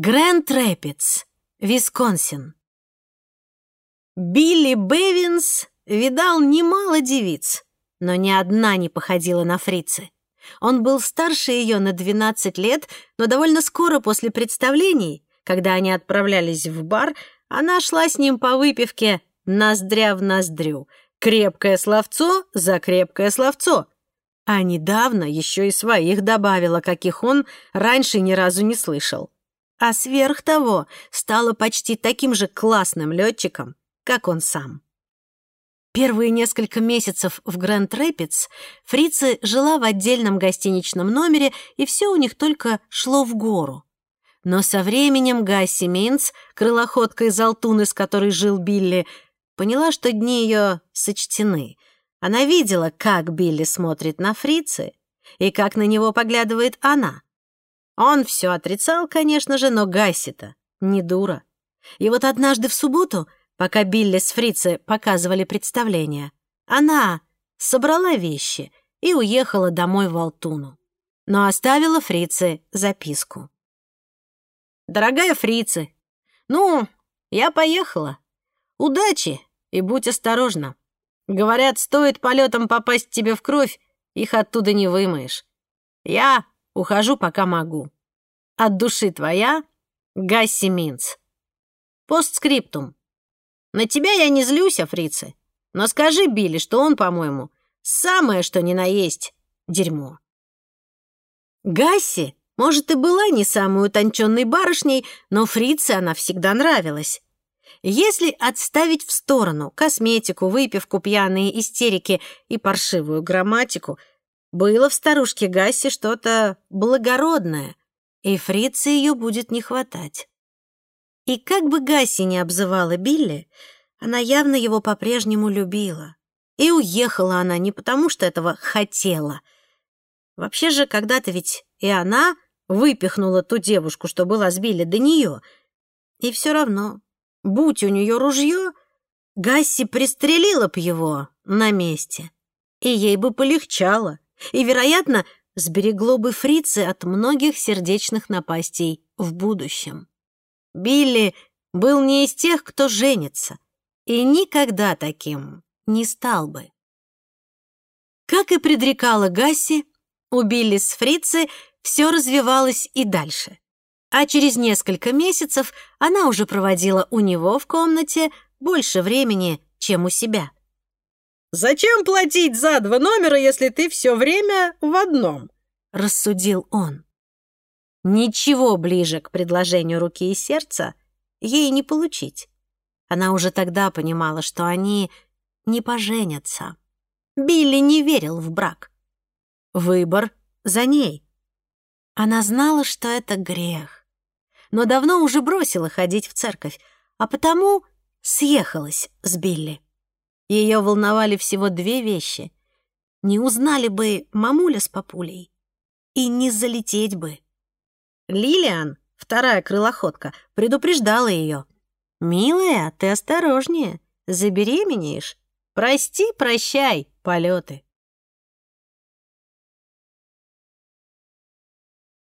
Грэнд Рэпидс, Висконсин. Билли Бевинс видал немало девиц, но ни одна не походила на фрицы. Он был старше ее на 12 лет, но довольно скоро после представлений, когда они отправлялись в бар, она шла с ним по выпивке ноздря в ноздрю, крепкое словцо за крепкое словцо. А недавно еще и своих добавила, каких он раньше ни разу не слышал. А сверх того стала почти таким же классным летчиком, как он сам. Первые несколько месяцев в Гранд Рэпидс Фрица жила в отдельном гостиничном номере, и все у них только шло в гору. Но со временем Гасси Минц, крылоходка из Алтуны, с которой жил Билли, поняла, что дни ее сочтены. Она видела, как Билли смотрит на Фрицы и как на него поглядывает она. Он все отрицал, конечно же, но Гасси-то не дура. И вот однажды в субботу Пока Билли с Фрицы показывали представление, она собрала вещи и уехала домой в Алтуну. Но оставила Фрице записку. «Дорогая Фрицы, ну, я поехала. Удачи и будь осторожна. Говорят, стоит полетом попасть тебе в кровь, их оттуда не вымоешь. Я ухожу, пока могу. От души твоя, Гасси Минц. Постскриптум. На тебя я не злюсь, Африцы. Но скажи Билли, что он, по-моему, самое что ни на есть дерьмо. Гасси, может, и была не самой утонченной барышней, но Фрице она всегда нравилась. Если отставить в сторону косметику, выпивку, пьяные истерики и паршивую грамматику, было в старушке Гасси что-то благородное, и Фрице ее будет не хватать. И как бы Гасси не обзывала Билли, она явно его по-прежнему любила. И уехала она не потому, что этого хотела. Вообще же, когда-то ведь и она выпихнула ту девушку, что была с Билли, до нее. И все равно, будь у нее ружье, Гасси пристрелила б его на месте. И ей бы полегчало. И, вероятно, сберегло бы фрицы от многих сердечных напастей в будущем. Билли был не из тех, кто женится, и никогда таким не стал бы. Как и предрекала Гасси, у Билли с Фрицы все развивалось и дальше. А через несколько месяцев она уже проводила у него в комнате больше времени, чем у себя. «Зачем платить за два номера, если ты все время в одном?» — рассудил он. Ничего ближе к предложению руки и сердца ей не получить. Она уже тогда понимала, что они не поженятся. Билли не верил в брак. Выбор за ней. Она знала, что это грех, но давно уже бросила ходить в церковь, а потому съехалась с Билли. Ее волновали всего две вещи. Не узнали бы мамуля с папулей и не залететь бы. Лилиан, вторая крылоходка, предупреждала ее. «Милая, ты осторожнее, забеременеешь. Прости, прощай, полеты».